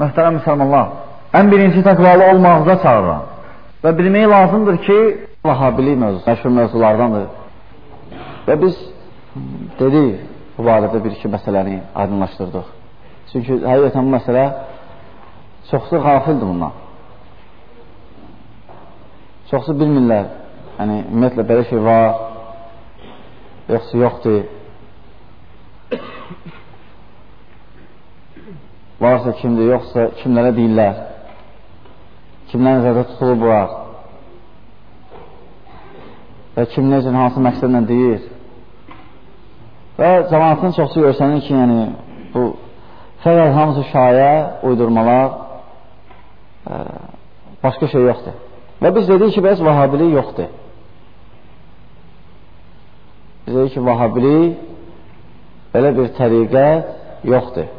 Möhtərəm müsəlmanlar, ən birinci təqvalı olmağıza çağırıram. Və bilmək lazımdır ki, Vahabilik mövzusu, məşhur mövzulardandır. Və biz dedik, bu barədə bir-iki məsələni aydınlaşdırdıq. Çünki həqiqətən bu məsələ çoxsu qafildir bundan. Çoxsu bilmirlər, yəni ümumiyyətlə belə şey var, yoxsa yoxdur. Varsa kimdir, yoxsa kimlərə deyirlər. Kimlər nəzərdə tutulub var. Və kim necə, hansı məqsədlə deyir. Və cəmanatın çoxsu görsənir ki, yəni bu fəqət hamısı şayə, uydurmalar, ə, başqa şey yoxdur. Və biz dedik ki, bəs vahabilik yoxdur. Biz dedik ki, vahabilik belə bir təriqət yoxdur.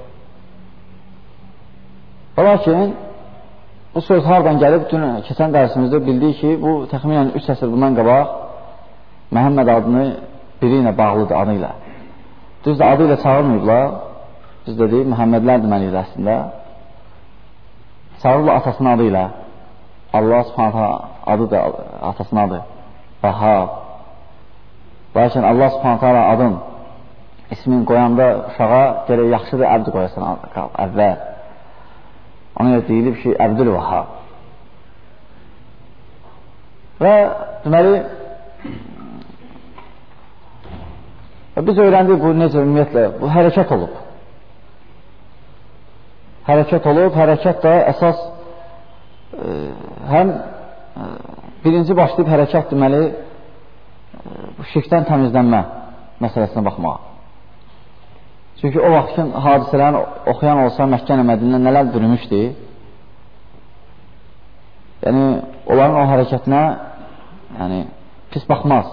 Lakin bu söz hardan gəlib? Dün keçən dərsimizdə bildik ki, bu təxminən 3 əsr bundan qabaq Məhəmməd adını biri ilə bağlıdır adı ilə. Düzdür, adı ilə çağırmayıblar. Biz dedik, Məhəmmədlər deməliyiz əslində. Çağırırlar atasının adı ilə. Allah subhanətə adı da atasının adı. Vahab. Lakin Allah subhanətə adın ismin qoyanda uşağa gərək yaxşıdır, əbd qoyasan əvvəl. Ona görə deyilib ki, Əbdül Vahab. Və deməli, biz öyrəndik bu necə ümumiyyətlə, bu hərəkət olub. Hərəkət olub, hərəkət də əsas e, həm e, birinci başlayıb hərəkət deməli, e, şirkdən təmizlənmə məsələsinə baxmağa. Çünki o vaxtın hadisələrini oxuyan olsa Məkkə Mədinə nələr bürümüşdü. Yəni, onların o hərəkətinə yəni, pis baxmaz.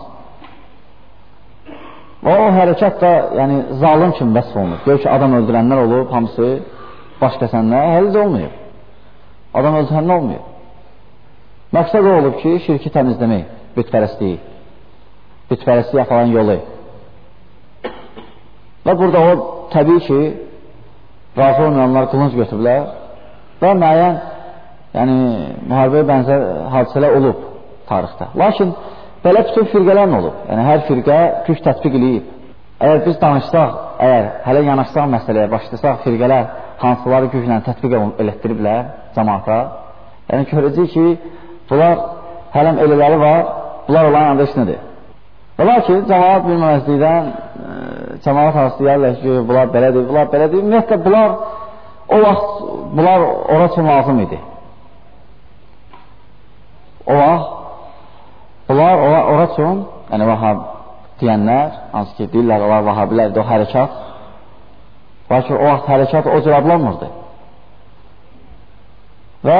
Və o hərəkət də yəni, zalim kimi vəsf olunur. Gör ki, adam öldürənlər olub, hamısı baş kəsənlər, hələ də olmayıb. Adam öldürənlər olmayıb. Məqsəd olub ki, şirki təmizləmək, bütpərəstliyi, bütpərəstliyə falan yolu. Və burada o təbii ki, razı olmayanlar qılınc götürüblər və müəyyən yəni, müharibəyə bənzər hadisələr olub tarixdə. Lakin belə bütün firqələr olub. Yəni, hər firqə güc tətbiq eləyib. Əgər biz danışsaq, əgər hələ yanaşsaq məsələyə, başlasaq firqələr hansıları güclə tətbiq elətdiriblər cəmaata, yəni görəcək ki, bunlar hələm elələri var, bunlar olan anda heç nədir. Ola ki, cəmaat bilməməzlikdən e, cəmaat arası deyərlər ki, bunlar belədir, bunlar belədir. Ümumiyyətlə, bunlar o vaxt, bunlar ora üçün lazım idi. O vaxt, bunlar ora, ora üçün, yəni vahab deyənlər, hansı ki, deyirlər, onlar vahabilərdir, o hərəkat. Lakin o vaxt hərəkat o cür adlanmırdı. Və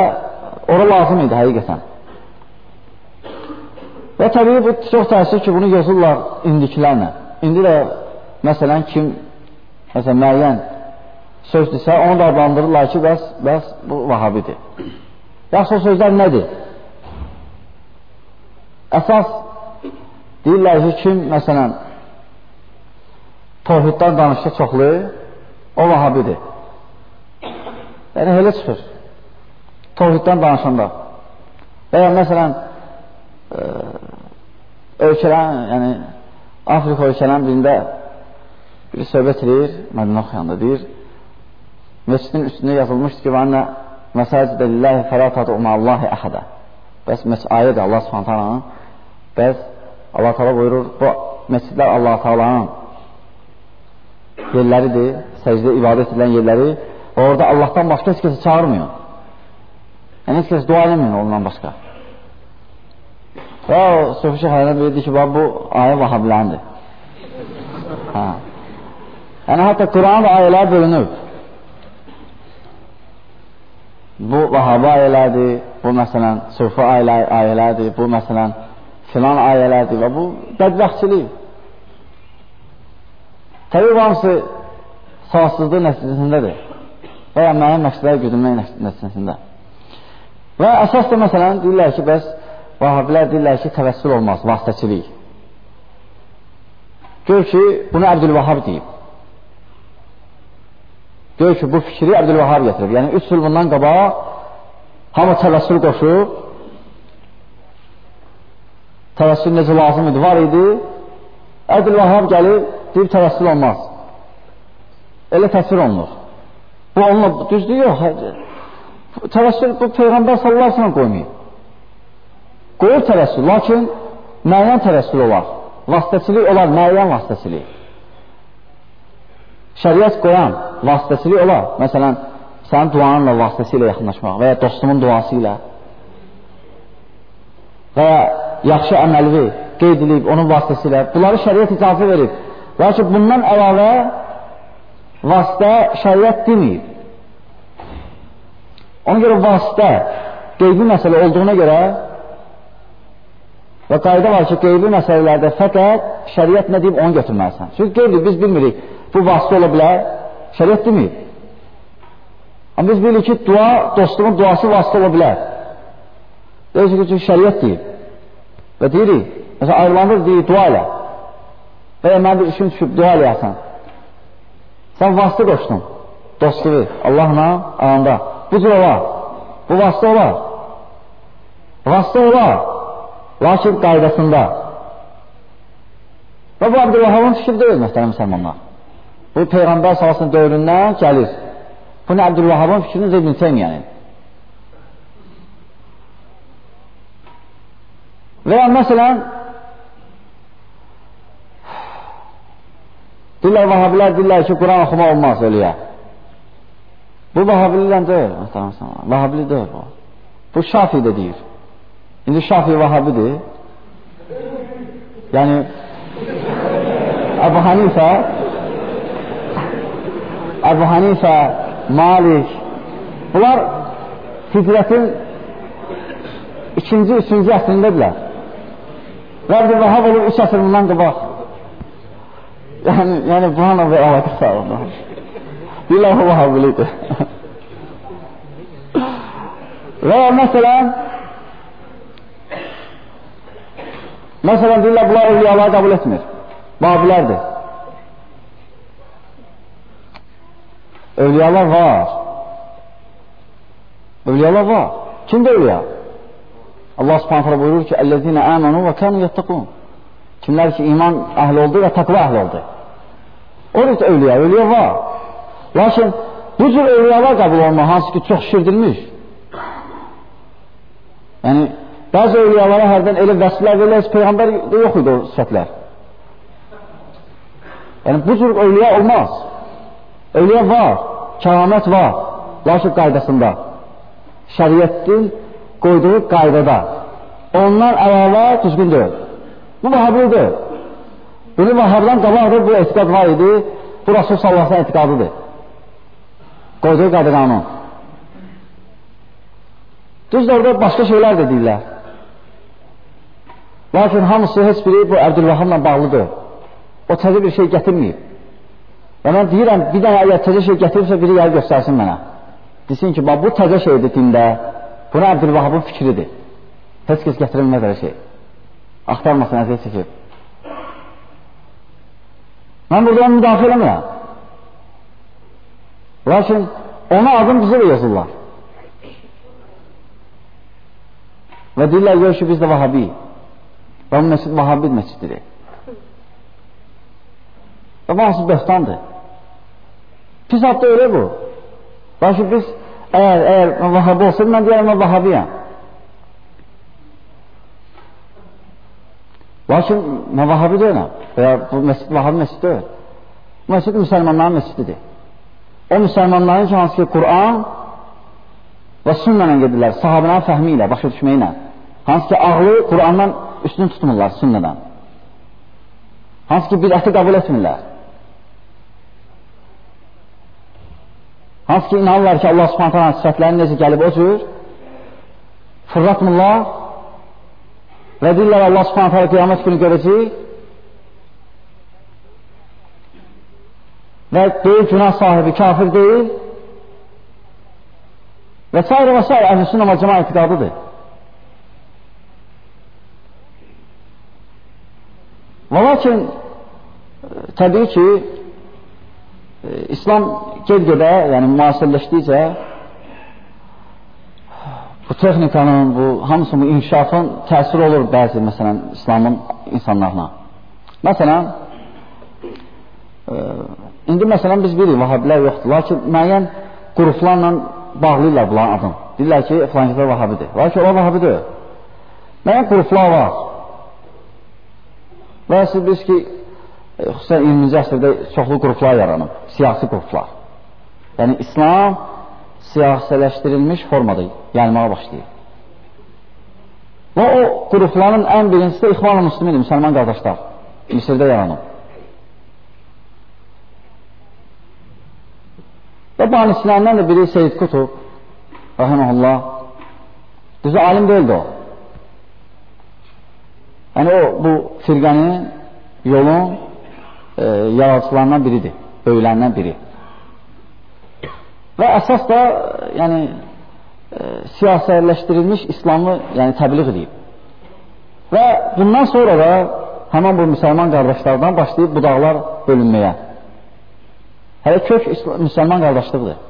ora lazım idi həqiqətən. Və təbii bu çox təəssüf ki, bunu yazırlar indikilərlə. İndi də məsələn kim məsələn müəyyən sözdürsə, onu da adlandırırlar ki, bəs, bəs bu vahabidir. Yaxşı o sözlər nədir? Əsas deyirlər ki, kim məsələn tohiddən danışsa çoxlu, o vahabidir. Yəni, elə çıxır. Tohiddən danışanda. Və ya məsələn, ölkələrin, yəni Afrika ölkələrin birində bir söhbət edir, Mədinə oxuyanda deyir, məscidin üstündə yazılmışdır ki, və anə məsəcidə lillahi fələtatu ma'allahi əhədə. Bəs ayədir Allah subhanətəlanın, bəs Allah təala buyurur, bu məscidlər Allah təalanın yerləridir, səcdə ibadət edilən yerləri və orada Allahdan başqa heç kəsi çağırmıyor. Yəni, heç kəs dua eləmiyor ondan başqa. Və o Sufi Şeyxlərdən biri ki, bu ayə vahabilərindir. Hə. Yəni, hətta Quran və ayələr bölünüb. Bu vahabi ayələrdir, bu məsələn Sufi ayələr, ayələrdir, bu məsələn filan ayələrdir və bu bədbəxtçilik. Təbii hamısı savasızlıq nəticəsindədir və ya müəyyən məqsədlər güdülmək nəticəsində. Və əsas da məsələn deyirlər ki, bəs Vahabilər deyirlər ki, təvəssül olmaz, vasitəçilik. Gör ki, bunu Əbdülvahab deyib. Deyir ki, bu fikri Əbdülvahab gətirib. Yəni, üç il bundan qabaq hamı təvəssül qoşub, təvəssül necə lazım idi, var idi. Əbdülvahab gəlir, deyir, təvəssül olmaz. Elə təsvir olunur. Bu onunla, düzdür, yox. Təvəssül, bu Peyğəmbər sallallahu aleyhi ve sellem qoymayıb. Qoyur təvəssül, lakin müəyyən təvəssül olar. Vasitəçilik olar, müəyyən vasitəçilik. Şəriət qoyan vasitəçilik olar. Məsələn, sənin duanınla vasitəsilə yaxınlaşmaq və ya dostumun duası ilə və ya yaxşı əməlvi qeyd edib onun vasitəsilə bunları şəriət icazə verib. Lakin bundan əlavə vasitə şəriət deməyib. Ona görə vasitə qeybi məsələ olduğuna görə və qayda var ki, qeybi məsələlərdə fəqət şəriət nə deyib onu götürməlisən. Çünki qeybi biz bilmirik, bu vasitə ola bilər, şəriət deməyib. Amma biz bilirik ki, dua, dostumun duası vasitə ola bilər. Deyirsiniz ki, şəriət deyib. Və deyirik, məsələn, ayrılanır deyir, dua ilə. Və ya mən bir işim düşüb, dua eləyəsən. Sən vasitə qoşdun, dostluğu, Allahla aranda. Bu cür olar, bu vasitə olar. Vasitə olar, lakin qaydasında. Və bu Abdülvahabın fikri deyil, mühtərəm müsəlmanlar. Bu Peyğəmbər salasının dövründən gəlir. Bu nə Əbdülvahabın fikrini İbn Teymiyənin. Və ya məsələn, deyirlər, vahabilər deyirlər ki, Quran oxuma olmaz ölüyə. Bu vahabili deyil, vahabili deyil bu. Bu Şafi də deyir. İndi Şafi vahabidir. Yəni, Əbu Hanifə Əbu Hanifə, Malik bunlar hicrətin ikinci, üçüncü əsrindədirlər. Və Əbdül Vahab olur üç əsr bundan qabaq. Yəni, yəni bununla bir əlaqə sağladı. Deyirlər, o Vahabilidir. Və məsələn, məsələn deyirlər, bunlar evliyaları qəbul etmir. Babilərdir. Evliyalar var. Evliyalar var. Kimdir evliya? Allah subhanətlə buyurur ki, əmənu və kənu yəttəqun. Kimlər ki, iman əhli oldu və təqva əhli oldu. Orada evliya, evliya var. Lakin bu cür evliyalar qəbul olma, hansı ki, çox şirdilmiş. Yəni, bəzi evliyalara hərdən elə vəsflər verilir, Peyğəmbər yox idi o sifətlər. Yəni, bu cür evliya olmaz. Evliya var, kəramət var, lakin qaydasında. Şəriyyətin qoyduğu qaydada. Ondan əlavə düzgün deyil. Bu vahablidir. Bunu vahabdan qabaqdır, bu etiqad var idi. Bu Rasul sallallahu etiqadıdır. Qoyduğu qayda qanun. Düzdür, orada başqa şeylər də deyirlər. Lakin hamısı heç biri bu Əbdülvahamla bağlıdır. O təzə bir şey gətirməyib. Və mən deyirəm, bir dənə əgər təzə şey gətirirsə, biri gəlir göstərsin mənə. Desin ki, bu təzə şeydir dində, buna Əbdülvahabın fikridir. Heç kəs gətirilməz elə şey. Axtarmasın, əziyyət çəkib. Mən burada onu müdafiə eləmirəm. Lakin ona adım bizə də yazırlar. Və deyirlər, yox ki, biz də vahabi. Və bu məscid vahabi məscididir. Və hansı böhtandır. Pis adda elə bu. Lakin biz, əgər, əgər vahabi olsaydı, mən deyərəm, mən vahabiyəm. Lakin vahabi deyiləm. Və ya bu məscid vahabi məscid deyil. Bu məscid müsəlmanların məscididir. O müsəlmanların ki, ki, Qur'an və sünnələ gedirlər, sahabənin fəhmi ilə, başa düşməyi ilə. Hansı ki, ağlı Qur'andan üstün tutmurlar sünnədən. Hansı ki, bidəti qəbul etmirlər. Hansı ki, inanırlar ki, Allah subhanət hala sifətləri necə gəlib o cür fırlatmırlar və deyirlər Allah subhanət hala qiyamət günü görəcək və deyil günah sahibi kafir deyil və s. və s. əhl-i sünnə və cəma etiqadıdır. Və lakin təbii ki, İslam ged-gedə, yəni müasirləşdikcə bu texnikanın, bu hamısı bu inkişafın təsiri olur bəzi, məsələn, İslamın insanlarına. Məsələn, e, indi məsələn biz bilirik, vahabilər yoxdur, lakin müəyyən qruplarla bağlayırlar bunların adını. Deyirlər ki, filankədə vahabidir. Lakin o vahabidir. Müəyyən qruplar var. Və siz bilirsiniz ki, xüsusən 20-ci əsrdə çoxlu qruplar yaranıb, siyasi qruplar. Yəni, İslam siyasiləşdirilmiş formada gəlməyə başlayır. Və o qrupların ən birincisi də İxvan-ı Müslümidir, müsəlman qardaşlar. Misirdə yaranıb. Və banisilərindən də biri Seyyid Qutub, rəhəməhullah, düzü alim deyildi o. Yəni o, bu firqənin, yolun e, yaradıcılarından biridir, böyülərindən biri. Və əsas da yəni, e, siyasətləşdirilmiş İslamı yəni, təbliğ edib. Və bundan sonra da həmən bu müsəlman qardaşlardan başlayıb budaqlar bölünməyə. Hələ kök müsəlman qardaşlıqdır.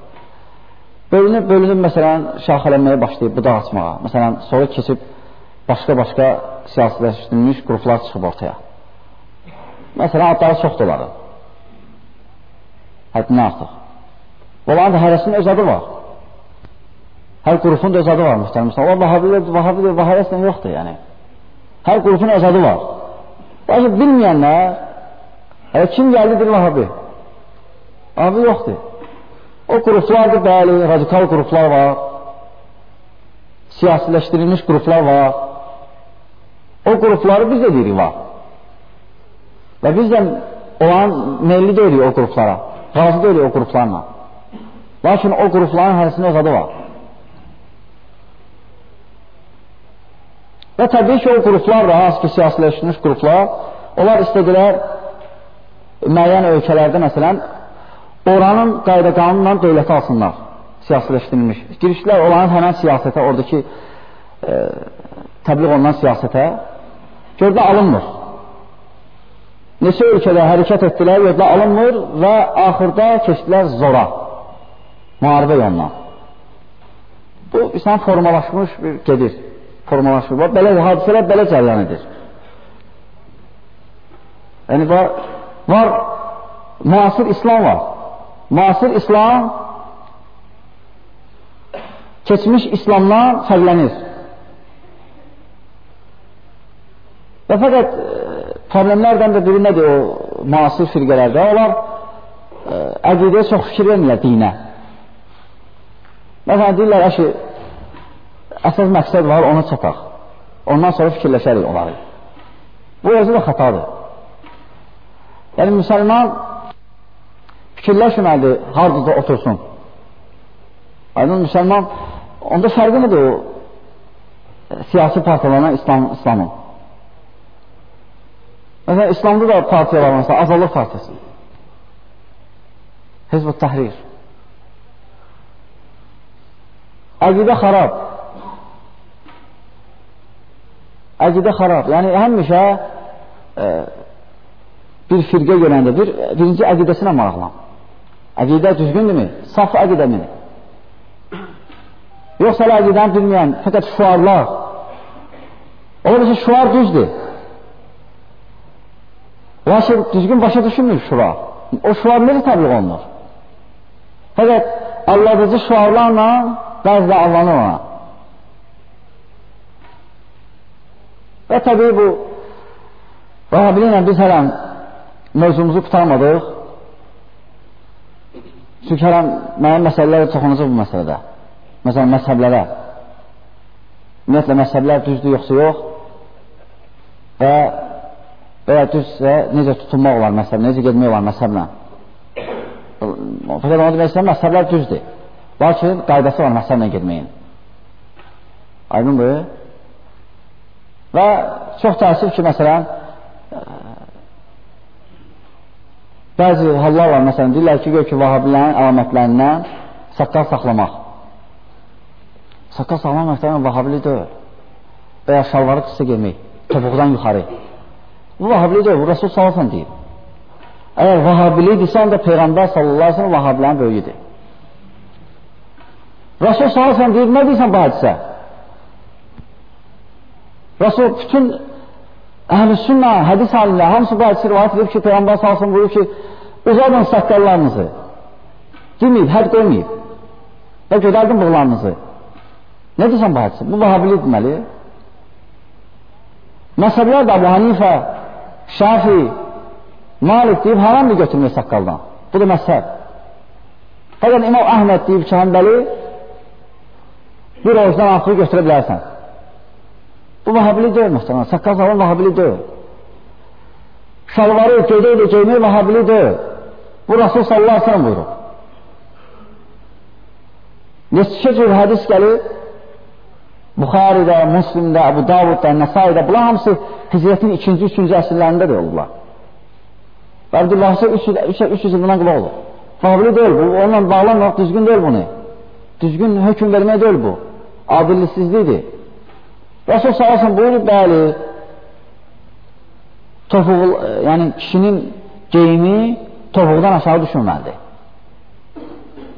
Bölünüb, bölünüb, məsələn, şaxələnməyə başlayıb budaq açmağa. Məsələn, sonra keçib başqa-başqa siyasiləşdirilmiş qruplar çıxıb ortaya. Məsələn, adları çoxdur onların. Həddindən artıq. Onların da hərəsinin öz adı var. Hər qrupun da öz adı var müstəlimsən. O vahabidir, vahabidir, vahabiyəsən yoxdur yəni. Hər qrupun öz adı var. Lakin bilməyənlər, hələ kim gəldidir vahabi? Vahabi yoxdur. O qruplardır, bəli, radikal qruplar var. Siyasiləşdirilmiş qruplar var. O qrupları biz də deyirik var. Və biz də olan meyilli deyirik o qruplara. Razı deyirik o qruplarla. Lakin o qrupların hərəsində öz adı var. Və təbii ki, o qruplar da, hansı ki, siyasiləşdirilmiş qruplar, onlar istədilər müəyyən ölkələrdə, məsələn, oranın qayda qanunla dövləti alsınlar, siyasiləşdirilmiş. Girişlər olanın həmən siyasətə, oradakı e, təbliğ olunan siyasətə gördə alınmır. Neçə ölkədə hərəkət etdilər, gördə alınmır və axırda keçdilər zora, müharibə yoluna. Bu, İslam formalaşmış bir gedir, formalaşmış. Belə hadisələr belə cəryan edir. Yəni, var, var müasir İslam var. Müasir İslam keçmiş İslamdan fərqlənir. Və fəqət e, problemlərdən də biri nədir o müasir firqələrdə? Onlar e, əqidəyə çox fikir vermirlər dinə. Məsələn, deyirlər, əşi, əsas məqsəd var, ona çataq. Ondan sonra fikirləşərik onları. Bu özü də xatadır. Yəni, müsəlman fikirləşməlidir, harada otursun. Aydın müsəlman, onda fərqi nədir o siyasi partiyalarına İslam, İslamın? Məsələn, İslamda da partiyalar var, Azalıq Partiyası. Hizb-ı Təhrir. Əqidə xarab. Əqidə xarab. Yəni, həmişə e, bir firqə görəndə bir, birinci əqidəsinə maraqlan. Əqidə düzgündürmü? Saf əqidəmi? Yoxsa əqidəni bilməyən, fəqət şuarlar. Ola ki, şuar düzdür. Lakin düzgün başa düşürmür şura. O şuar necə təbliğ olunur? Fəqət alladıcı şuarlarla bəzdə allanır ona. Və təbii bu Vahabili ilə biz hələn mövzumuzu qutarmadıq. Çünki hər an müəyyən məsələlərə toxunacaq bu məsələdə. Məsələn, məzhəblərə. Ümumiyyətlə, məzhəblər düzdür, yoxsa yox. Və və ya düzsə, necə tutunmaq olar məsələ, necə getmək olar məsəblə. Fəqət onu demək istəyəm, məsəblər düzdür. Lakin qaydası var məsəblə getməyin. Aydındır. Və çox təəssüf ki, məsələn, Bəzi hallar var, məsələn, deyirlər ki, gör ki, vahabilərin əlamətlərindən saqqal saxlamaq. Saqqal saxlamaq məsələn, vahabili deyil. Və ya şalvarı qısa girmək, topuqdan yuxarı. Bu vahabili deyil, Rasul Salasan deyib. Əgər vahabilidirsə, onda Peyğəmbər sallallahu aleyhi vahabilərin böyüyüdür. Rasul sallallahu deyir, nə deyirsən bu hadisə? Rasul bütün əhl-i sünnə, hədis alimlər, hamısı bu hədisi rivayət edib ki, Peyğəmbər sallallahu buyurur ki, uzadın saqqallarınızı. Deməyib, həd qoymayıb. Və gödərdin bığlarınızı. Nə deyirsən bu hədisi? Bu vahabilik deməli. Məsələlər də Abu Hanifə, Şafi, Malik deyib haramdır götürmək saqqaldan. Bu da məzhəb. Fəqət İmam Əhməd deyib ki, həmbəli bir orucdan axırı götürə bilərsən. Bu vahabili deyil məsələn. Saqqal salan vahabili deyil. Şalvarı göydə ilə geymək vahabili deyil. Bu Rasul sallallahu aleyhi ve sellem buyurur. Neçə cür hədis gəlir, Buxaridə, Müslimdə, Əbu Davudda, Nəsaidə, bunlar hamısı hicrətin ikinci, üçüncü əsrlərində də olurlar. Və Abdullah isə 300 il bundan qabaq olur. Fabili deyil bu, onunla bağlanmaq düzgün deyil bunu. Düzgün hökm vermək deyil bu. Adillisizlikdir. Rasul sallallahu buyurur, bəli, topuğu, yəni kişinin geyimi topuqdan aşağı düşməməlidir.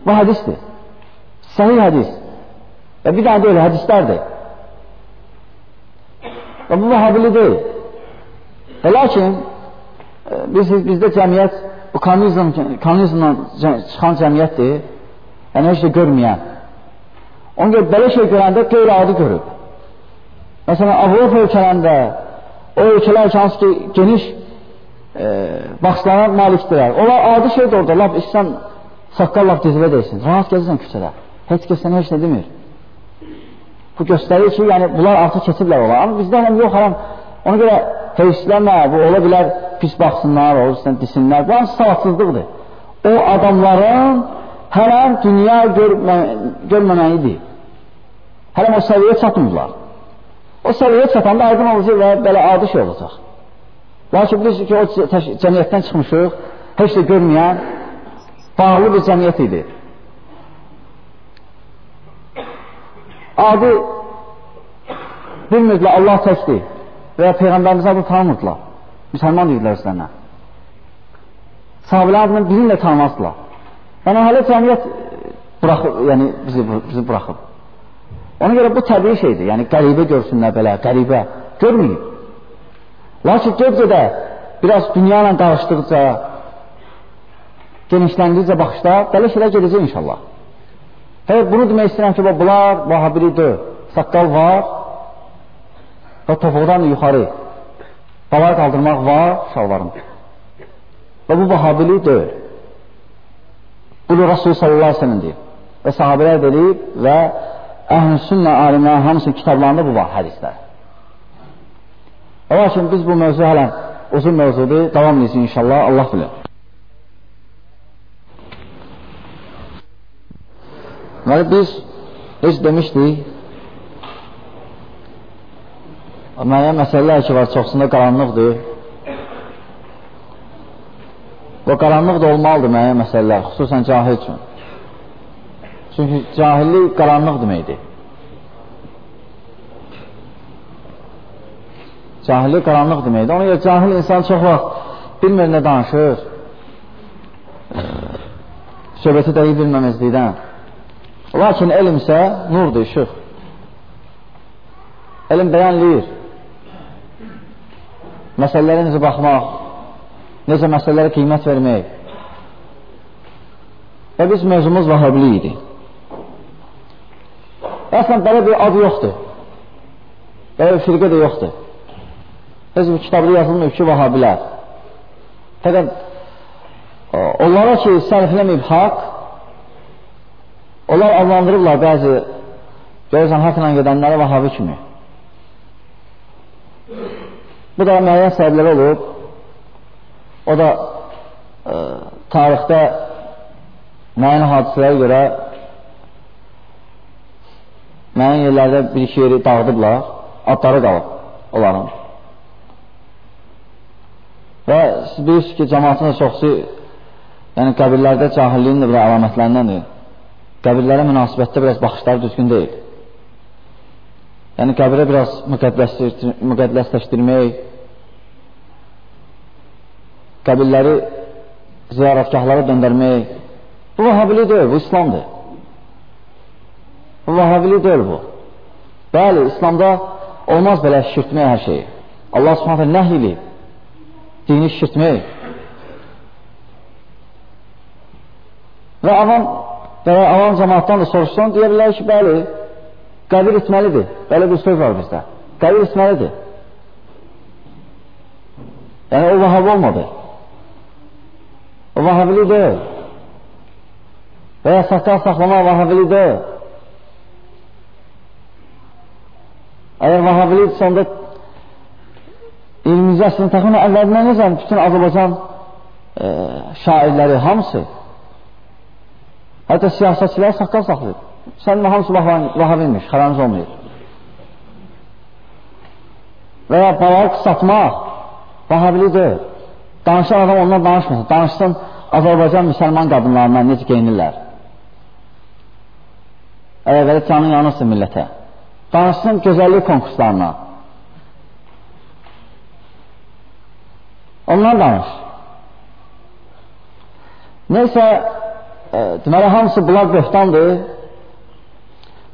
Bu hədisdir. Səhih hədis. Və bir dənə deyil, hədislərdir. Və bu vahabili deyil. Və lakin e, biz, bizdə cəmiyyət bu kommunizm, kommunizmdən çıxan cəmiyyətdir. Yəni heç də görməyən. Ona görə belə şey görəndə qeyri-adi görüb. Məsələn, Avropa ölkələrində o ölkələr ki, ki, geniş e, baxışlara malikdirlər. Onlar adi şeydir orada. Laf istsən saqqal laf dizilə deyilsin. Rahat gəzirsən küçədə. Heç kəs sənə heç nə demir. Bu göstərir ki, yəni bunlar artıq keçiblər olar. Amma bizdə həm yox, həm ona görə heyslənmə, bu ola bilər pis baxsınlar, o üstən disinlər. Bu hansı savadsızlıqdır. O adamların hələm dünya görmə, görməməyidir. Hələm o səviyyə çatmırlar. O səviyyə çatanda aydın olacaq və belə adi şey olacaq. Lakin biz ki, o cəmiyyətdən çıxmışıq, heç də görməyən, bağlı bir cəmiyyət idi. Adi bilmirdilər Allah təkdir və ya Peyğəmbərimiz adını tanımırdılar. Müsəlman deyirlər özlərinə. Sahabələr adını birini də tanımazdılar. Yəni, hələ cəmiyyət buraxıb, yəni bizi, bizi buraxıb. Ona görə bu təbii şeydir. Yəni, qəribə görsünlər belə, qəribə. Görməyib. Lakin gec-gedə biraz dünya ilə qarışdıqca, genişləndikcə baxışlar, belə şeylər gedəcək inşallah. Evet, bunu demək istəyirəm ki, bunlar vahabiridir. Saqqal var və topuqdan yuxarı balar qaldırmaq var şalvarın. Və bu vahabilidir. Bunu Rasul sallallahu aleyhi deyib. Və sahabələr deyib və əhl-i sünnə alimlərin hamısının kitablarında bu var hədislər. Lakin biz bu mövzu hələ uzun mövzudur. Davam edəcək inşallah. Allah bilir. Deməli, biz heç demişdik, müəyyən məsələlər ki var, çoxsunda qaranlıqdır. Və qaranlıq da olmalıdır müəyyən məsələlər, xüsusən cahil üçün. Çünki cahillik qaranlıq deməkdir. Cahillik qaranlıq deməkdir. Ona görə cahil insan çox vaxt bilmir nə danışır. Söhbəti dəqiq bilməməzlikdən. Lakin elm isə nurdur, işıq. Elm bəyənləyir. Məsələlərə necə baxmaq, necə məsələlərə qiymət vermək. Və biz mövzumuz vahabili idi. Əslən, belə bir adı yoxdur. Belə bir firqə də yoxdur. Biz bu kitabda yazılmıyor ki, vahabilər. Fəqət onlara ki, sərfləməyib haqq, Onlar adlandırırlar bəzi görürsən haqla gedənləri vahabi kimi. Bu da müəyyən səbəbləri olub. O da e, tarixdə müəyyən hadisələrə görə müəyyən yerlərdə bir-iki yeri dağıdıblar, adları qalıb onların. Və siz bilirsiniz ki, cəmatın çoxsu yəni qəbirlərdə cahilliyin də bir əlamətlərindəndir qəbirlərə münasibətdə biraz baxışları düzgün deyil. Yəni qəbirə biraz müqəddəsləşdirmək, qəbirləri ziyarətgahlara döndərmək. Bu vahabili deyil, bu İslamdır. Bu vahabili deyil bu. Bəli, İslamda olmaz belə şirtmək hər şeyi. Allah subhanətə nəh eləyib. Dini şirtmək. Və avam, belə avam cəmaatdan da soruşsan, deyərlər ki, bəli, qəbir etməlidir. Belə bir söz var bizdə. Qəbir etməlidir. Yəni, o vahabi olmadı. O vahabili deyil. Və ya sakal saxlama vahabili deyil. Əgər vahabili onda 20-ci əsrin təxminən əvvəlindən necə bütün Azərbaycan e, şairləri hamısı hətta siyasətçilər saqqal saxlayır. Sən hamısı vahabilmiş, xəranız olmayır. Və ya balaq satmaq vahabili deyil. Danışan adam ondan danışmasın. Danışsın Azərbaycan müsəlman qadınlarından necə geyinirlər. Belə canın yanırsın millətə. Danışsın gözəllik konkurslarına. Ondan danış. Neysə, deməli, hamısı bunlar böhtandır.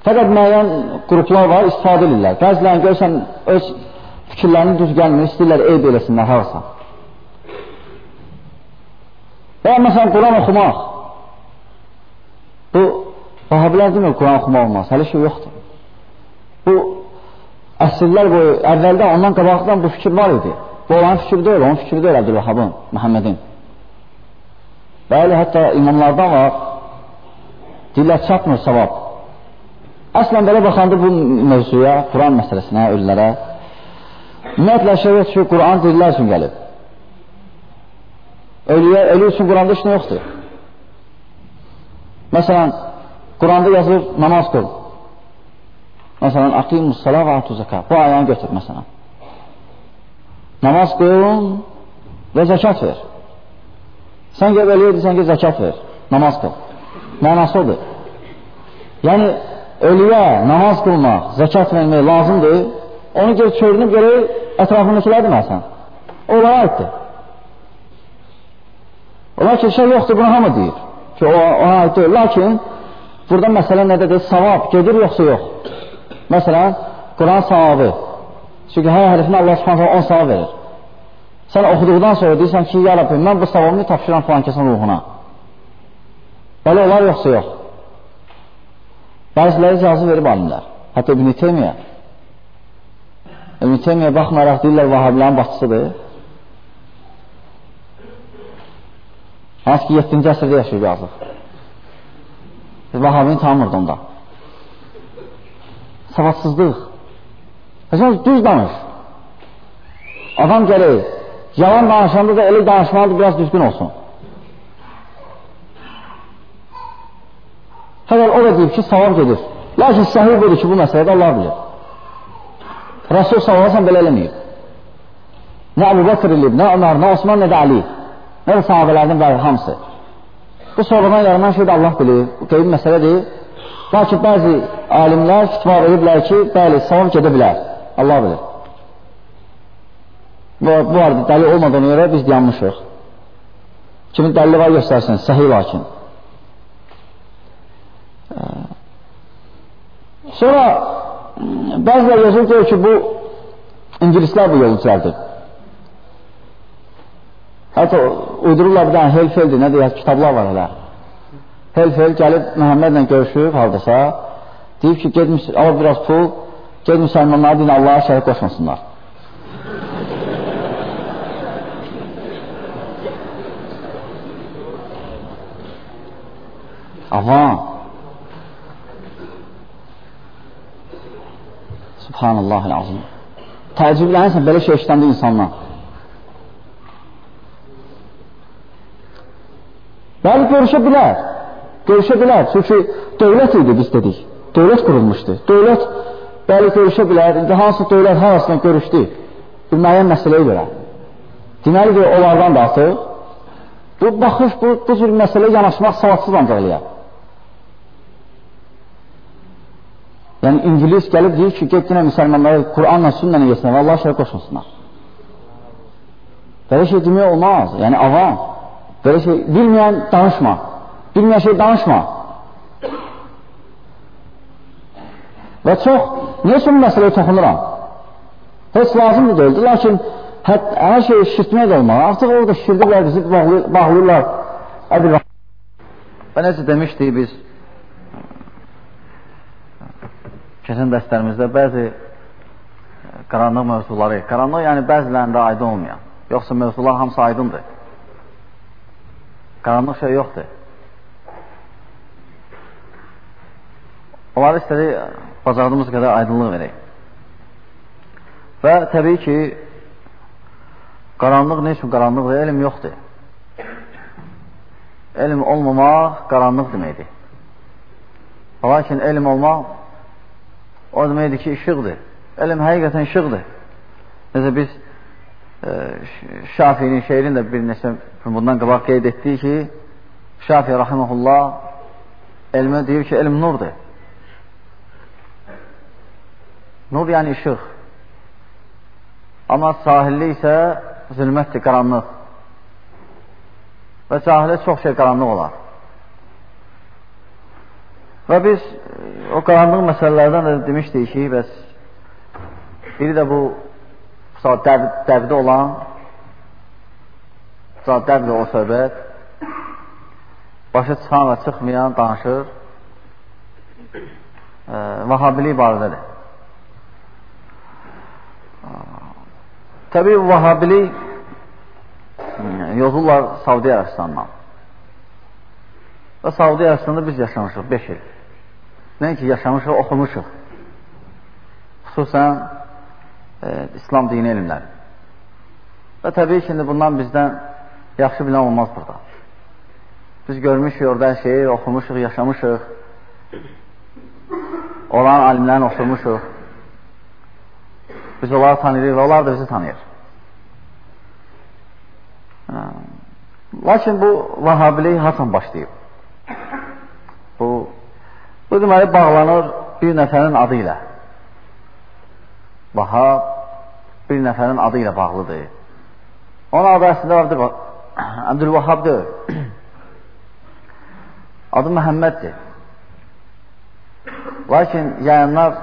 Fəqət müəyyən qruplar var, istifadə edirlər. Bəzilərini görsən, öz fikirlərini düz gəlmir, istəyirlər eyb eləsinlər, harasa. Və məsələn, Quran oxumaq. Bu, vahabilər demir, Quran oxumaq olmaz. Hələ şey yoxdur. Bu, əsrlər boyu, əvvəldə ondan qabaqdan bu fikir var idi. Bu olan fikir deyil, onun fikri deyil Əbdülvahabın, Məhəmmədin. Bəli, hətta imamlardan var, dillər çatmır savab. Əslən belə baxanda bu mövzuya, Quran məsələsinə, ölülərə, ümumiyyətlə şəriət ki, Quran dillər üçün gəlib. Ölüyə, ölü üçün Quranda heç nə yoxdur. Məsələn, Quranda yazılır namaz qıl. Məsələn, aqimus salə və atu zəka. Bu ayəni götür, məsələn. Namaz qıl və zəkat ver. Sən gəl ölüyə deyirsən ki, zəkat ver, namaz qıl. Mənası odur. Yəni, ölüyə namaz qılmaq, zəkat vermək lazımdır. Onu gör, çörünüb görək, ətrafındakilər deməsən. Onlara aiddir. Lakin şey yoxdur, bunu hamı deyir ki, o ona aid deyil. Lakin burada məsələ nədədir? Savab gedir yoxsa yox? Məsələn, Quran savabı. Çünki hər hərfinə Allah subhanətə 10 savab verir. Sən oxuduqdan sonra deyirsən ki, ya Rabbi, mən bu savabını tapşıram falan kəsin ruhuna. Belə olar yoxsa yox? Bəziləri icazı verib alimlər. Hətta İbn-i Teymiyyə. İbn-i Teymiyyə baxmayaraq deyirlər, vahabilərin başçısıdır. Hansı ki, 7-ci əsrdə yaşayıb yazıq. Vahabini tanımırdı onda. Savadsızlıq. Məsələn, düz danış. Adam gəlir, yalan danışanda da elə danışmalıdır, biraz düzgün olsun. Həqiqə o da deyib ki, savab gedir. Lakin səhih budur ki, bu məsələdə Allah bilir. Rasul sallallahu belə eləməyib. Nə Əbu Bakır eləyib, nə Ömər, nə Osman, nə də Ali. Nə sahabələrdən bəzi hamısı. Bu sonradan yaranan şey də Allah bilir. Bu qeyb məsələdir. Lakin bəzi alimlər fitva veriblər ki, bəli, savab gedə bilər. Allah bilir. Bu, bu arada dəlil olmadan görə biz yanmışıq. Kimin dəlili var göstərsin, səhiy lakin. Sonra bəzilər yazır ki, bu ingilislər bu yolu düzəldib. Hətta uydururlar bir dənə Helfeldir, nə deyək, kitablar var elə. Helfel gəlib Məhəmmədlə görüşüb hardasa, deyib ki, gedmiş, al biraz pul, ged müsəlmanlara deyin, Allaha şərik qoşmasınlar. Avam. Subhanallah-ı-azim. Təəccüblənirsən, belə şey işləndi insanlar. Bəli, görüşə bilər. Görüşə bilər. Çünki dövlət idi biz dedik. Dövlət qurulmuşdu. Dövlət bəli görüşə bilər. İndi hansı dövlət harasına görüşdü? Bir müəyyən məsələyə görə. Deməlidir, onlardan da artıq. Bu baxış, bu, bu cür məsələ yanaşmaq savadsız ancaq eləyər. Yəni, İngilis gəlib deyir ki, getdinə müsəlmanları Quranla, sünnənə yesinlər Allah şərik qoşmasınlar. Belə şey demək olmaz. Yəni, avam. Belə şey, bilməyən danışma. Bilməyən şey danışma. Və çox, niyə üçün məsələyə toxunuram? Heç lazımdır deyildi, lakin hət, hər şeyi şirtmək də olmalı. Artıq orada şirdiblər, bizi bağlayırlar. Əbil Və necə demişdik biz keçən dəstərimizdə bəzi qaranlıq mövzuları, qaranlıq yəni bəzilərində aydın olmayan, yoxsa mövzular hamısı aydındır. Qaranlıq şey yoxdur. Onları istədik, bacardığımız qədər aydınlıq verək. Və təbii ki, qaranlıq nə üçün qaranlıqdır? Elm yoxdur. Elm olmamaq qaranlıq deməkdir. Lakin elm olmaq o deməkdir ki, işıqdır. Elm həqiqətən işıqdır. Necə biz e, Şafinin şeirin də bir neçə bundan qabaq qeyd etdik ki, Şafi rahiməhullah elmə deyir ki, elm nurdur. Nur yəni işıq. Amma sahilli isə zülmətdir, qaranlıq. Və cahilə çox şey qaranlıq olar. Və biz o qaranlıq məsələlərdən də demişdik ki, bəs biri də bu dəv, dəvdə olan dəvdə o söhbət başa çıxan və çıxmayan danışır e, vahabilik barədədir. Təbii vahabilik yozurlar Saudi Ərəbistandan. Və Saudi Ərəbistanda biz yaşamışıq 5 il. Nəinki yaşamışıq, oxumuşuq. Xüsusən e, İslam dini elmləri. Və təbii ki, bundan bizdən yaxşı bilən olmaz burada. Biz görmüşük orada hər şeyi, oxumuşuq, yaşamışıq. Olan alimlərini oxumuşuq. Biz onları tanıyırıq və onlar da bizi tanıyır. Lakin bu vahabilik hasan başlayıb. Bu, deməli bağlanır bir nəfərin adı ilə. Vahab bir nəfərin adı ilə bağlıdır. Onun adı əslində Abdül, Abdülvahabdır. Adı Məhəmməddir. Lakin yayanlar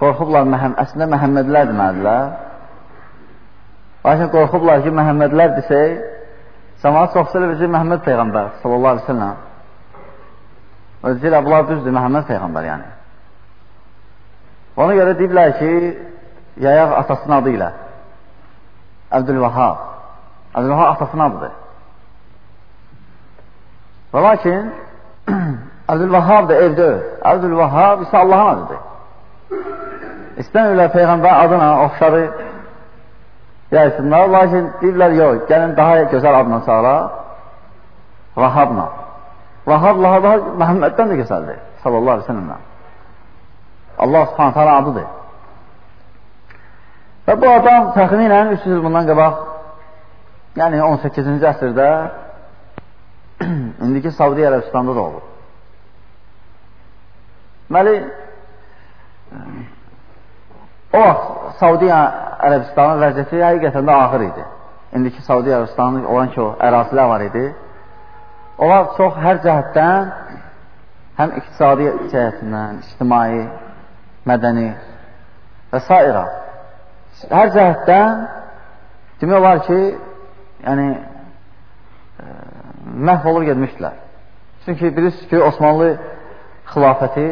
qorxublar, məhəm, əslində Məhəmmədlər demədilər. Lakin qorxublar ki, Məhəmmədlər desək, cəmaat çox söyləməyəcək Məhəmməd Peyğəmbər sallallahu aleyhi ve sellem. Özcələ, bunlar düzdür, Məhəmməd Peyğəmbər yəni. Ona görə deyiblər ki, yayaq atasının adı ilə Əbdülvahab. Əbdülvahab atasının adıdır. Və lakin Əbdülvahab da evdə öl. Əbdülvahab isə Allahın adıdır. İstəmirlər Peyğəmbər adına oxşarı yaysınlar, lakin deyirlər, yox, gəlin daha gözəl adla çağıraq, Vahabla. Vahab, Vahab Məhəmməddən də gözəldir, sallallahu aleyhi ve sellemlə. Allah subhanət hala adıdır. Və bu adam təxminən 300 il bundan qabaq, yəni 18-ci əsrdə indiki Saudi Ərəbistanda da olur. Deməli, o vaxt Saudi Ərəbistanın vəziyyəti həqiqətən də ağır idi. İndiki Saudi Ərəbistanın olan ki, o ərazilər var idi. Onlar çox hər cəhətdən həm iqtisadi cəhətindən, ictimai, mədəni və s. Hər cəhətdən demək olar ki, yəni e, məhv olur gedmişdilər. Çünki bilirsiniz ki, Osmanlı xilafəti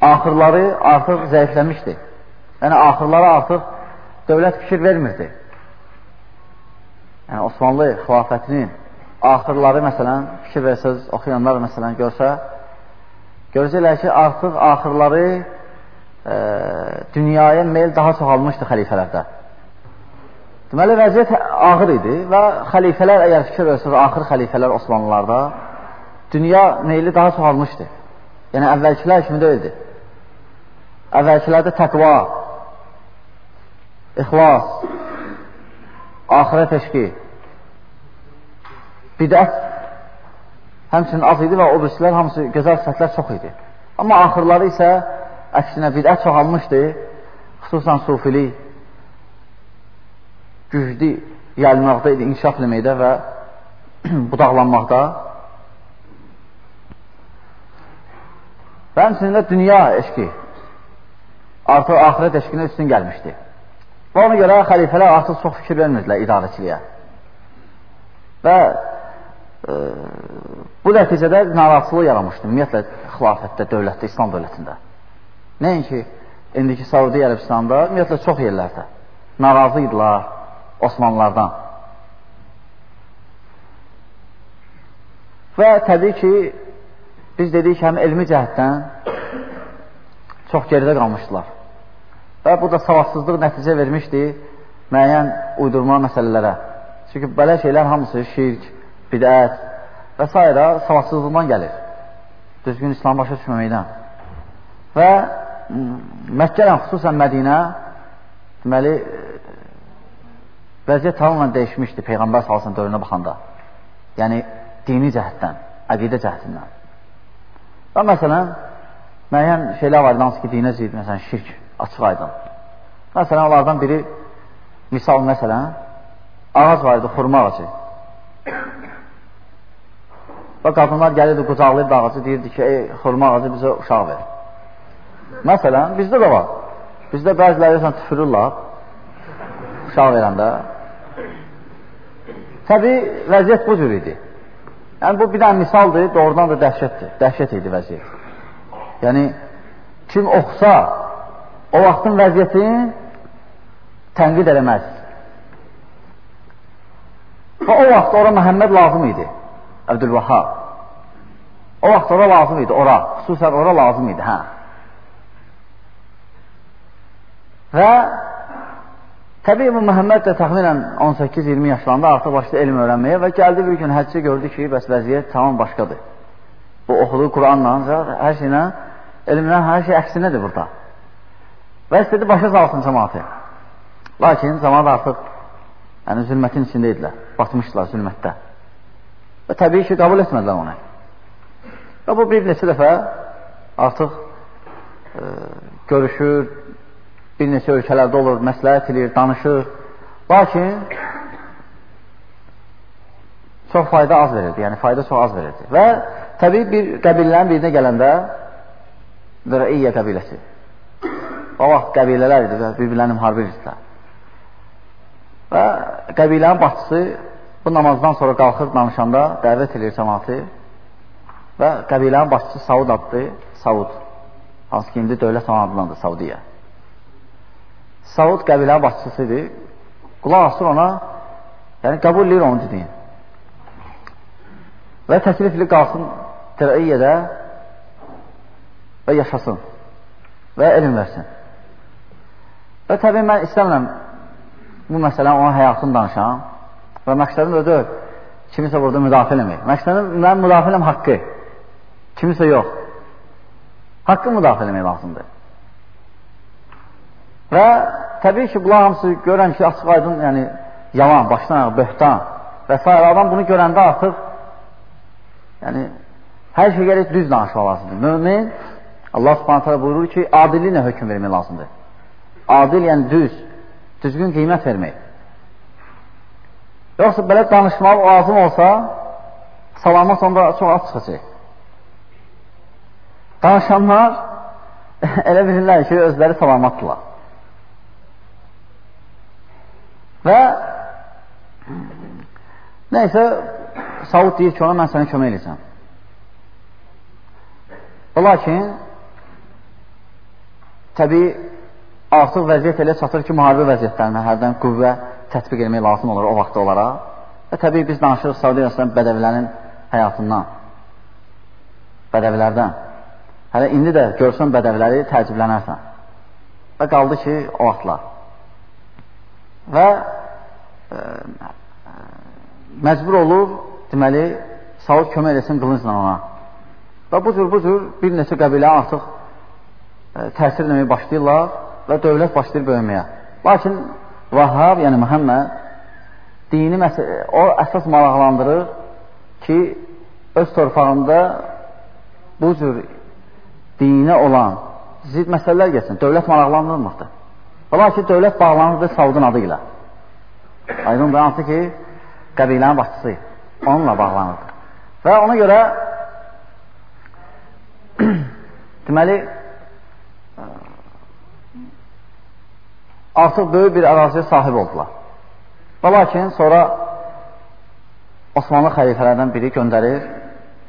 axırları artıq zəifləmişdi. Yəni, axırlara artıq dövlət fikir vermirdi. Yəni, Osmanlı xilafətinin axırları, məsələn, fikir versəz, oxuyanlar, məsələn, görsə, görəcəklər ki, artıq axırları e, dünyaya meyl daha çox almışdı xəlifələrdə. Deməli, vəziyyət ağır idi və xəlifələr, əgər fikir versəz, axır xəlifələr Osmanlılarda dünya meyli daha çox almışdı. Yəni, əvvəlkilər kimi deyildi. Əvvəlkilərdə təqva, ixlas, axirət eşqi, bidət həmçinin az idi və o birisilər hamısı gözəl sifətlər çox idi. Amma axırları isə əksinə bidət çoxalmışdı, xüsusən sufilik, güclü yayılmaqda idi, inkişaf eləməkdə və budaqlanmaqda. Və həmçinin də dünya eşki artıq axirət eşqinə üstün gəlmişdi. Və ona görə xəlifələr artıq çox fikir vermirdilər idarəçiliyə. Və bu nəticədə narazılıq yaranmışdı ümumiyyətlə xilafətdə, dövlətdə, İslam dövlətində. Nəinki indiki Saudi Ərəbistanda, ümumiyyətlə çox yerlərdə narazı idilər Osmanlılardan. Və təbii ki, biz dedik həm elmi cəhətdən çox geridə qalmışdılar. Və bu da savadsızlıq nəticə vermişdi müəyyən uydurma məsələlərə. Çünki belə şeylər hamısı şirk, bidət və s. savadsızlıqdan gəlir. Düzgün İslam başa düşməməkdən. Və Məkkələn, xüsusən Mədinə deməli vəziyyət tamamən dəyişmişdi Peyğəmbər salsın dövrünə baxanda. Yəni, dini cəhətdən, əqidə cəhətindən. Və məsələn, müəyyən şeylər var, hansı ki, dinə zid, məsələn, şirk, açıq aydın. Məsələn, onlardan biri, misal məsələn, ağac var idi, xurma ağacı. Və qadınlar gəlirdi, qucaqlayırdı ağacı, deyirdi ki, ey, xurma ağacı bizə uşaq ver. Məsələn, bizdə də var. Bizdə bəziləri sən tüfürürlər, uşaq verəndə. Təbii, vəziyyət bu cür idi. Yəni, bu bir dənə misaldır, doğrudan da dəhşətdir. Dəhşət idi vəziyyət. Yəni, kim oxusa, o vaxtın vəziyyətini tənqid eləməz. Və o vaxt ora Məhəmməd lazım idi, Əbdülvahab. O vaxt ora lazım idi, ora, xüsusən ora lazım idi, hə. Və təbii bu Məhəmməd də təxminən 18-20 yaşlarında artıq başladı elm öyrənməyə və gəldi bir gün həccə gördü ki, bəs vəziyyət tamam başqadır. Bu oxuduğu Quranla, hər şeylə, elmlə hər şey əksinədir burada. Və istədi başa salsın cəmaatı. Lakin cəmaat artıq yəni, zülmətin içində idilər, batmışdılar zülmətdə. Və təbii ki, qəbul etmədilər onu. Və bu bir neçə dəfə artıq e, görüşür, bir neçə ölkələrdə olur, məsləhət edir, danışır. Lakin çox fayda az verirdi, yəni fayda çox az verirdi. Və təbii bir qəbillərin birinə gələndə Zərəiyyə qəbiləsi O vaxt qəbilələr idi və bir-birlərini müharibə edirdilər. Və qəbilənin başçısı bu namazdan sonra qalxır danışanda dəvət edir cəmatı və qəbilənin başçısı Saud adlı Saud. Hansı ki, indi dövlət adlandı Saudiyə. Saud qəbilənin başçısı idi. Qulaq asır ona, yəni qəbul edir onun dediyin. Və təklif edir qalsın Tərəiyyədə və yaşasın və elm versin. Və təbii mən istəmirəm bu məsələni onun həyatını danışam və məqsədim ödür kimisə burada müdafiə eləmək. Məqsədim mən müdafiə eləməm haqqı, kimisə yox. Haqqı müdafiə eləmək lazımdır. Və təbii ki, bunlar hamısı görən ki, açıq aydın, yəni yalan, başdan böhtan və s. Adam bunu görəndə artıq yəni hər şey gələk düz danışmaq lazımdır. Mömin Allah subhanətə buyurur ki, adilliklə hökum vermək lazımdır. Adil, yəni düz, düzgün qiymət vermək. Yoxsa belə danışmaq lazım olsa, salamat onda çox az çıxacaq. Danışanlar elə bilirlər ki, özləri salamatdırlar. Və nəysə, Saud deyir ki, ona mən sənə kömək edəcəm. Lakin, təbii, artıq vəziyyət elə çatır ki, müharibə vəziyyətlərinə hərdən qüvvə tətbiq etmək lazım olur o vaxt onlara. Və təbii biz danışırıq Saudi Arabistan bədəvilərin həyatından, bədəvilərdən. Hələ indi də görsən bədəviləri təəccüblənərsən. Və qaldı ki, o vaxtlar. Və e, məcbur olur, deməli, Saud kömək eləsin qılıncla ona. Və bu cür, bu cür bir neçə qəbilə artıq e, təsir eləməyə başlayırlar və dövlət başlayır böyüməyə. Lakin Vahhab, yəni Məhəmməd dini o əsas maraqlandırır ki, öz torpağında bu cür dinə olan zid məsələlər geçsin. Dövlət maraqlandırmırdı. Ola ki, dövlət bağlanırdı Saudun adı ilə. Aydındır, hansı ki, qəbilənin başçısı onunla bağlanırdı. Və ona görə deməli artıq böyük bir əraziyə sahib oldular. Və lakin sonra Osmanlı xəlifələrdən biri göndərir,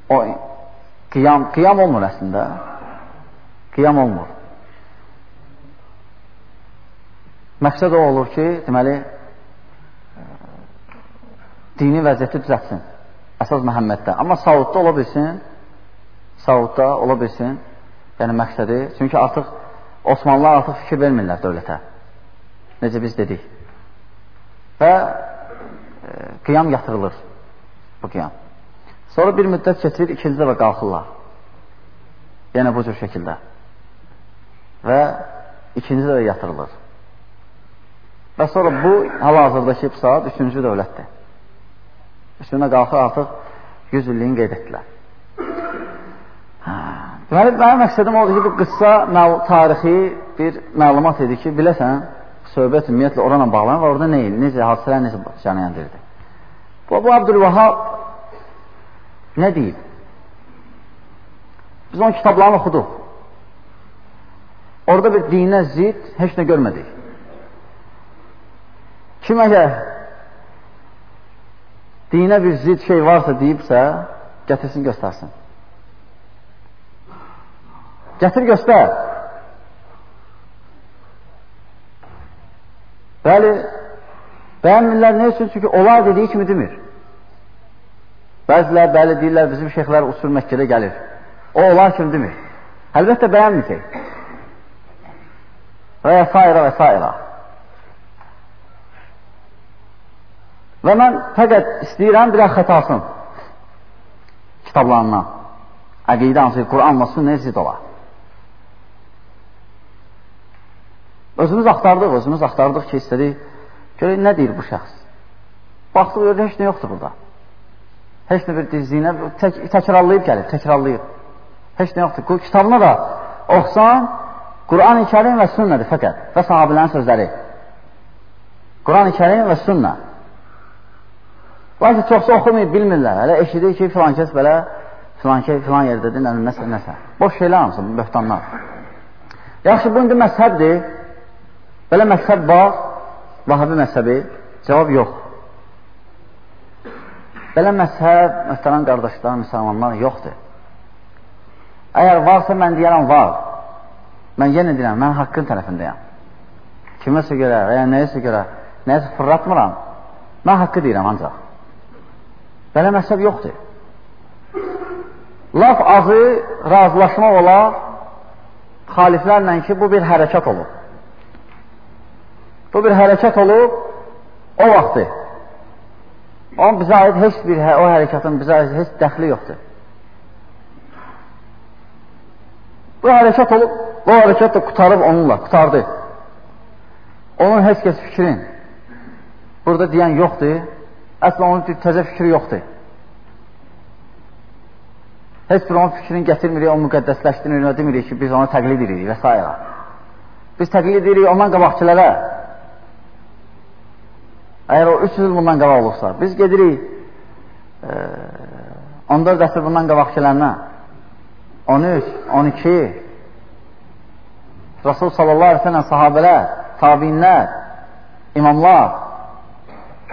o qiyam, qiyam olmur əslində, qiyam olmur. Məqsəd o olur ki, deməli, dini vəziyyəti düzətsin. Əsas Məhəmməddə. Amma Saudda ola bilsin, Saudda ola bilsin, yəni məqsədi, çünki artıq Osmanlılar artıq fikir vermirlər dövlətə. Necə biz dedik. Və e, qiyam yatırılır bu qiyam. Sonra bir müddət keçir, ikinci dəfə qalxırlar. Yəni bu cür şəkildə. Və ikinci dəfə yatırılır. Və sonra bu hal-hazırdakı saat üçüncü dövlətdir. Üstünə qalxır artıq 100 illiyin qeyd etdilər. Deməli, mənim məqsədim oldu ki, bu qıssa tarixi bir məlumat idi ki, biləsən, söhbət ümumiyyətlə oranla bağlanır və orada nə il, necə, hadisələr necə canıyandirdi. Bu, bu Abdülvahab nə deyib? Biz onun kitablarını oxuduq. Orada bir dinə zid heç nə görmədik. Kim əgər dinə bir zid şey varsa deyibsə, gətirsin, göstərsin. Gətir, göstər. Bəli, bəyənmirlər nə üçün? Çünki onlar dediyi kimi demir. Bəzilər, bəli, deyirlər, bizim şeyxlər usul Məkkədə gəlir. O, onlar kimi demir. Əlbəttə bəyənməyəcək. Və s. və s. Və mən fəqət istəyirəm bir xətasın kitablarından. Əqidə hansı Quranla sünnə zid olar. Özümüz axtardıq, özümüz axtardıq ki, istədik, görək nə deyir bu şəxs. Baxdıq, gördük, heç nə yoxdur burada. Heç nə bir dizliyinə tək, təkrarlayıb gəlir, təkrarlayıb. Heç nə yoxdur. Kitabına da oxsan, Quran-ı Kərim və sünnədir fəqət və sahabilərin sözləri. Quran-ı Kərim və sünnə. Lakin çoxsa oxumayıb, bilmirlər. Hələ eşidir ki, filan kəs belə, filan, kəs, filan yerdədir, nəsə, nəsə. Boş şeylər hamısı, böhtanlar. Yaxşı, bu indi məzhəbdir. Belə məzhəb var, vahabi məzhəbi. Cavab yox. Belə məzhəb, möhtərəm qardaşlar, müsəlmanlar yoxdur. Əgər varsa, mən deyərəm, var. Mən yenə deyirəm, mən haqqın tərəfindəyəm. Kiməsə görə, ya nəyəsə görə, nəyəsə fırlatmıram. Mən haqqı deyirəm ancaq. Belə məsəb yoxdur. Laf azı razılaşma olar xaliflərlə ki, bu bir hərəkət olub. Bu bir hərəkət olub o vaxtı. Onun bizə aid heç bir, hə, o hərəkatın bizə aid heç dəxli yoxdur. Bu hərəkət olub, bu hərəkət də qutarıb onunla, qutardı. Onun heç kəs fikrin burada deyən yoxdur. Əslən onun təzə fikri yoxdur. Heç bir onun fikrini gətirmirik, onu müqəddəsləşdiririk, demirik ki, biz onu təqlid edirik və s. Biz təqlid edirik ondan qabaqçılara. Əgər o 300 il bundan qabaq olursa, biz gedirik e, 14 əsr bundan qabaqçılarına 13, 12 Rasul sallallahu aleyhi sellem sahabələr, tabinlər, imamlar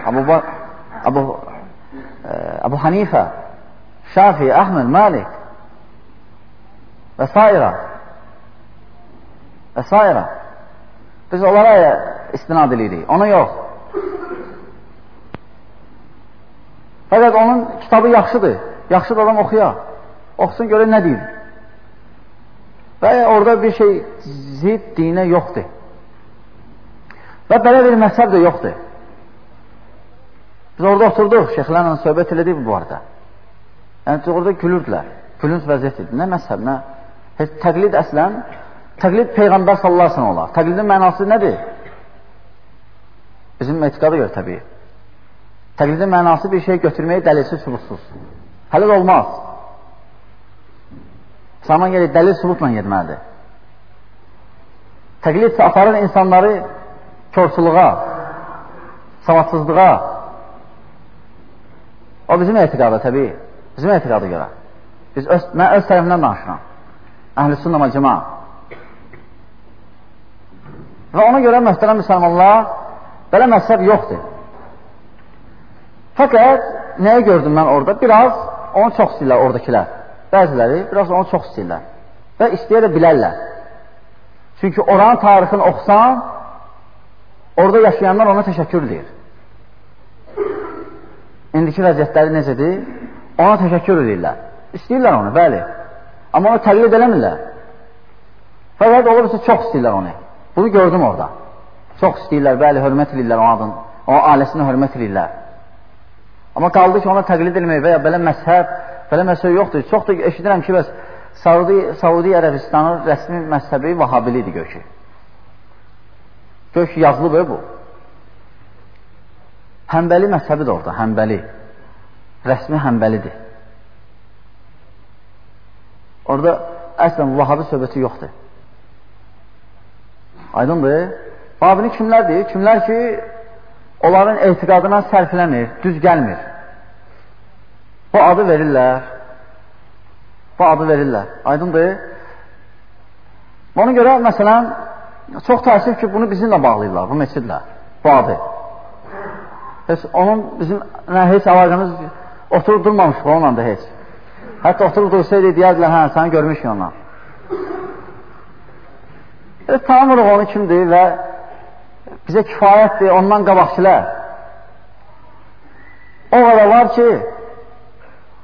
Abu, Abu, e, Abu Hanifə, Şafi, Əhməd, Malik və s. və s. Biz onlara istinad edirik, ona yox. Fəqət onun kitabı yaxşıdır, yaxşı adam oxuya, oxusun görün nə deyir. Və orada bir şey zid dinə yoxdur. Və belə bir məsəb də yoxdur. Biz orada oturduq, şeyxlərlə söhbət elədik bu arada. Yəni, orada gülürdülər. Gülünc vəziyyət idi. Nə məzhəb, nə? Heç təqlid əslən, təqlid Peyğəmbər sallallahu aleyhi olar. Təqlidin mənası nədir? Bizim etiqada görə təbii. Təqlidin mənası bir şey götürməyi dəlilsiz, sübutsuz. Hələ olmaz. Zaman gəlir, dəlil sübutla yetməlidir. Təqlid isə aparır insanları körsuluğa, savadsızlığa. O bizim etiqadı təbii. Bizim etiqadı görə. Biz öz, mən öz tərəfimdən danışıram. Əhl-i sünnə və cəma. Və ona görə möhtərəm müsəlmanlar, belə məzhəb yoxdur. Fəqət nəyə gördüm mən orada? Biraz onu çox istəyirlər oradakilər. Bəziləri biraz onu çox istəyirlər. Və istəyə də bilərlər. Çünki oranın tarixini oxusan, orada yaşayanlar ona təşəkkür deyir. İndiki vəziyyətləri necədir? Ona təşəkkür edirlər. İstəyirlər onu, bəli. Amma onu təqlid eləmirlər. Fəqət olursa çox istəyirlər onu. Bunu gördüm orada. Çox istəyirlər, bəli, hörmət edirlər o adın. O ailəsinə hörmət edirlər. Amma qaldı ki, ona təqlid etmək və ya belə məzhəb, belə məsələ yoxdur. Çox da eşidirəm ki, bəs Saudi, Saudi Ərəbistanın rəsmi məzhəbi vahabilidir. Gör ki, yazılıb bu. Həmbəli məzhəbi də orada, həmbəli. Rəsmi həmbəlidir. Orada əslən vahabi söhbəti yoxdur. Aydındır? Vahabini kimlərdir? Kimlər ki, onların etiqadına sərfləmir, düz gəlmir. Bu adı verirlər. Bu adı verirlər. Aydındır? Ona görə, məsələn, çox təəssüf ki, bunu bizimlə bağlayırlar, bu meçidlə, bu adı. Heç, onun bizim nə, heç əlaqəmiz oturub durmamışıq onunla da heç. Hətta oturub dursaydı, deyərdilər, hə, səni görmüşük ondan. E, tanımırıq onu kimdir və bizə kifayətdir, ondan qabaqçılar. O qədər var ki,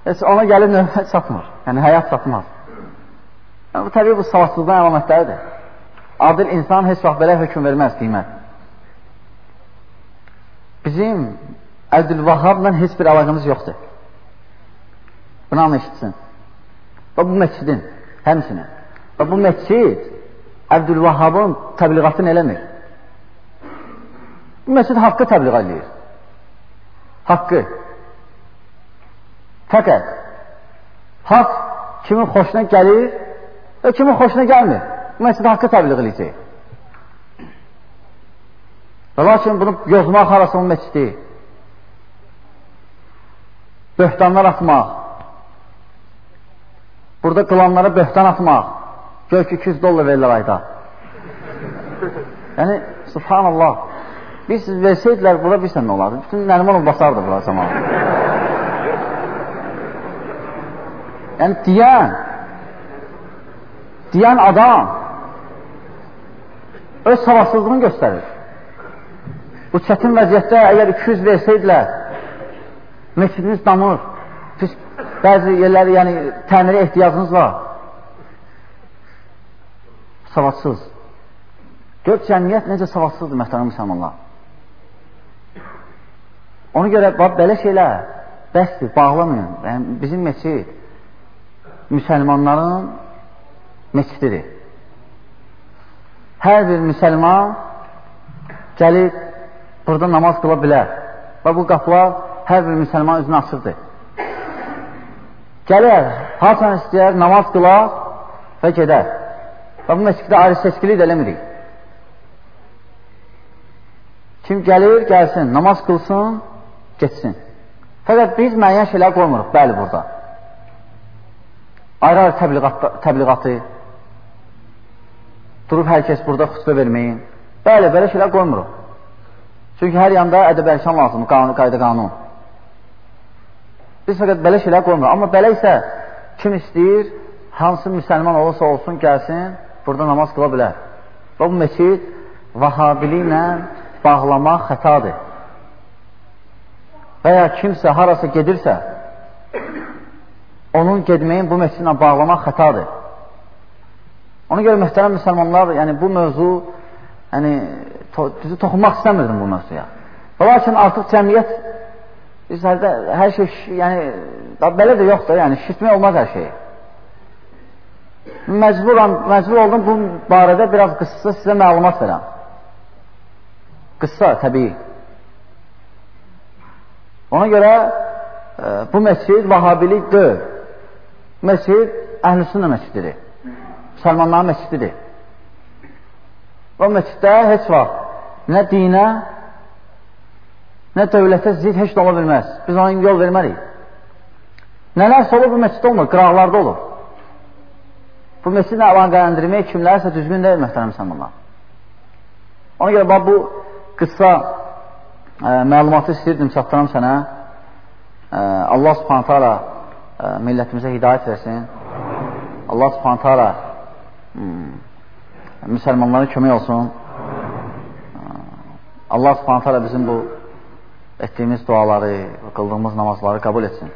heç ona gəlib növbət çatmır. Yəni, həyat çatmaz. Yəni, bu, təbii, bu savadsızdan əlamətləridir. Adil insan heç vaxt belə hökum verməz qiymət. Bizim Əbdülvahhabla heç bir əlaqəmiz yoxdur. Bunu anı eşitsin. Və bu məscidin, həmsinin. Və bu məscid Əbdülvahhabın təbliğatını eləmir. Məscid haqqı təbliğ edir. Haqqı. Fəqət haqq kimin xoşuna gəlir və kimin xoşuna gəlmir. Məscid haqqı təbliğ edəcək. Və lakin bunu yozmaq arasının məscidi, böhtanlar atmaq, burada qılanlara böhtan atmaq, gör ki 200 dollar verirlər ayda. yəni, subhanallah, biz siz versəydilər, bura bilsən nə olardı? Bütün Nərimanov basardı bura zaman. yəni, deyən, deyən adam öz savadsızlığını göstərir. Bu çətin vəziyyətdə əgər 200 versəydilər, meçidiniz damır, pis, bəzi yerləri, yəni təmirə ehtiyacınız var. Savadsız. Gör, cəmiyyət necə savadsızdır, məhtərim müsəlmanlar. Ona görə, bax, belə şeylər bəsdir, bağlamayın. Yəni, bizim meçid müsəlmanların meçididir. Hər bir müsəlman gəlib burada namaz qıla bilər. Və bu qapılar hər bir müsəlman üzünə açıqdır. Gələr, haçan istəyər, namaz qılar və gedər. Və bu məsciddə ayrı seçkili də eləmirik. Kim gəlir, gəlsin, namaz qılsın, getsin. Fəqət biz müəyyən şeylər qoymuruq, bəli, burada. Ayrı-ayrı təbliğat, təbliğatı, durub hər kəs burada xütbə verməyin. Bəli, belə şeylər qoymuruq. Çünki hər yanda ədəb ərkan lazımdır, qanun, qayda qanun. Biz fəqət belə şeylər qoymuruq. Amma belə isə kim istəyir, hansı müsəlman olursa olsun, gəlsin, burada namaz qıla bilər. Və bu meçid vahabili ilə bağlamaq xətadır. Və ya kimsə harasa gedirsə, onun gedməyin bu meçidlə bağlamaq xətadır. Ona görə mühtərəm müsəlmanlar, yəni bu mövzu yəni, to düzü toxunmaq istəmirdim bu mövzuya. Lakin artıq cəmiyyət biz hərdə, hər şey, yəni, belə də yoxdur, yəni, şişitmək olmaz hər şeyi. Məcburam, məcbur oldum bu barədə biraz qıssa sizə məlumat verəm. Qıssa, təbii. Ona görə e, bu məscid vahabilik deyil. Məscid əhlüsünə məscididir. Müsəlmanların məscididir. O məsciddə heç vaxt nə dinə, nə dövlətə zid heç də ola bilməz. Biz ona yol vermərik. Nələrsə olur, bu məsciddə olmur, qıraqlarda olur. Bu məscidlə əlaqələndirmək kimlərsə düzgün deyil, məhtərəm müsəlmanlar. Ona görə, bax, bu qısa ə, məlumatı istəyirdim, çatdıram sənə. Ə, Allah subhanətə ala millətimizə hidayət versin. Allah subhanətə ala müsəlmanlara kömək olsun. Allah subhanətə ala bizim bu etdiyimiz duaları, qıldığımız namazları qəbul etsin.